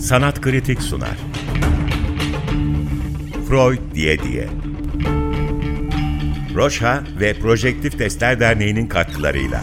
Sanat Kritik sunar. Freud diye diye. Roşha ve Projektif Testler Derneği'nin katkılarıyla.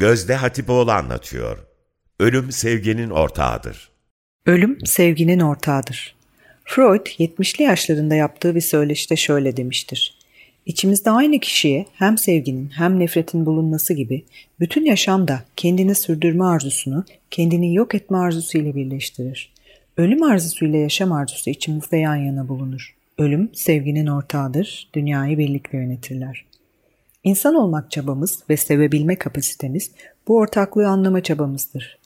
Gözde Hatipoğlu anlatıyor. Ölüm sevginin ortağıdır. Ölüm sevginin ortağıdır. Freud 70'li yaşlarında yaptığı bir söyleşte şöyle demiştir. İçimizde aynı kişiye hem sevginin hem nefretin bulunması gibi bütün yaşam da kendini sürdürme arzusunu kendini yok etme arzusu ile birleştirir. Ölüm arzusu ile yaşam arzusu içimizde yan yana bulunur. Ölüm sevginin ortağıdır, dünyayı birlikte yönetirler. İnsan olmak çabamız ve sevebilme kapasitemiz bu ortaklığı anlama çabamızdır.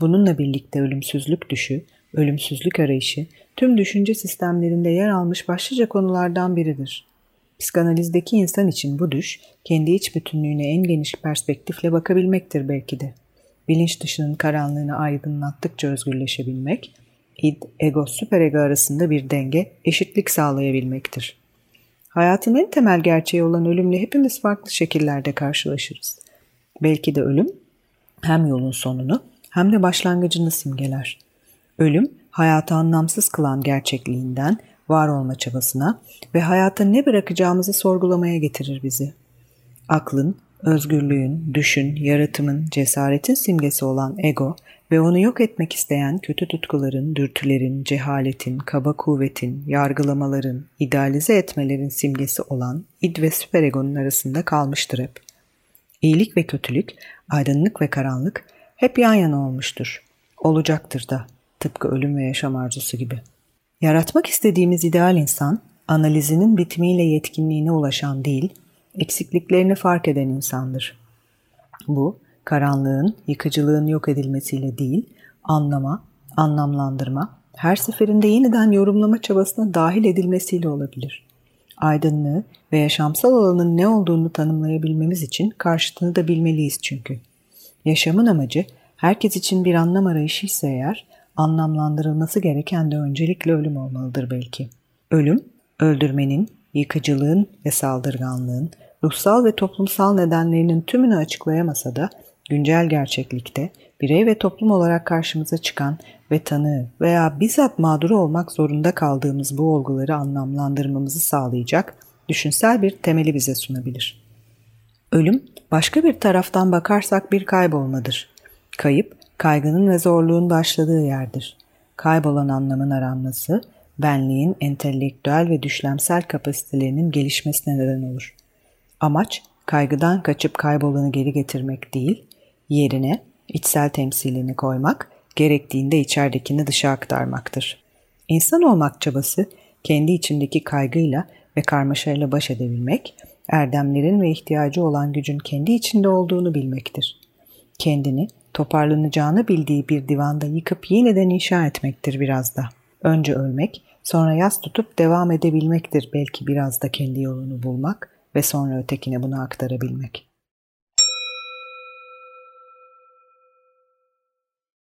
Bununla birlikte ölümsüzlük düşü, ölümsüzlük arayışı tüm düşünce sistemlerinde yer almış başlıca konulardan biridir. Psikanalizdeki insan için bu düş, kendi iç bütünlüğüne en geniş perspektifle bakabilmektir belki de. Bilinç dışının karanlığını aydınlattıkça özgürleşebilmek, id, ego, süperego arasında bir denge, eşitlik sağlayabilmektir. Hayatın en temel gerçeği olan ölümle hepimiz farklı şekillerde karşılaşırız. Belki de ölüm hem yolun sonunu hem de başlangıcını simgeler. Ölüm, hayatı anlamsız kılan gerçekliğinden var olma çabasına ve hayata ne bırakacağımızı sorgulamaya getirir bizi. Aklın, özgürlüğün, düşün, yaratımın, cesaretin simgesi olan ego ve onu yok etmek isteyen kötü tutkuların, dürtülerin, cehaletin, kaba kuvvetin, yargılamaların, idealize etmelerin simgesi olan id ve süperegonun arasında kalmıştır hep. İyilik ve kötülük, aydınlık ve karanlık hep yan yana olmuştur. Olacaktır da, tıpkı ölüm ve yaşam arzusu gibi. Yaratmak istediğimiz ideal insan, analizinin bitimiyle yetkinliğine ulaşan değil, eksikliklerini fark eden insandır. Bu, karanlığın, yıkıcılığın yok edilmesiyle değil, anlama, anlamlandırma, her seferinde yeniden yorumlama çabasına dahil edilmesiyle olabilir. Aydınlığı ve yaşamsal alanın ne olduğunu tanımlayabilmemiz için karşıtını da bilmeliyiz çünkü. Yaşamın amacı herkes için bir anlam arayışı ise eğer, anlamlandırılması gereken de öncelikle ölüm olmalıdır belki. Ölüm, öldürmenin, yıkıcılığın ve saldırganlığın, ruhsal ve toplumsal nedenlerinin tümünü açıklayamasa da güncel gerçeklikte birey ve toplum olarak karşımıza çıkan ve tanığı veya bizzat mağduru olmak zorunda kaldığımız bu olguları anlamlandırmamızı sağlayacak düşünsel bir temeli bize sunabilir. Ölüm, başka bir taraftan bakarsak bir kaybolmadır. Kayıp, kaygının ve zorluğun başladığı yerdir. Kaybolan anlamın aranması, benliğin entelektüel ve düşlemsel kapasitelerinin gelişmesine neden olur. Amaç, kaygıdan kaçıp kaybolanı geri getirmek değil, yerine içsel temsilini koymak, gerektiğinde içeridekini dışa aktarmaktır. İnsan olmak çabası, kendi içindeki kaygıyla ve karmaşayla baş edebilmek, erdemlerin ve ihtiyacı olan gücün kendi içinde olduğunu bilmektir. Kendini toparlanacağını bildiği bir divanda yıkıp yeniden inşa etmektir biraz da. Önce ölmek, sonra yas tutup devam edebilmektir belki biraz da kendi yolunu bulmak ve sonra ötekine bunu aktarabilmek.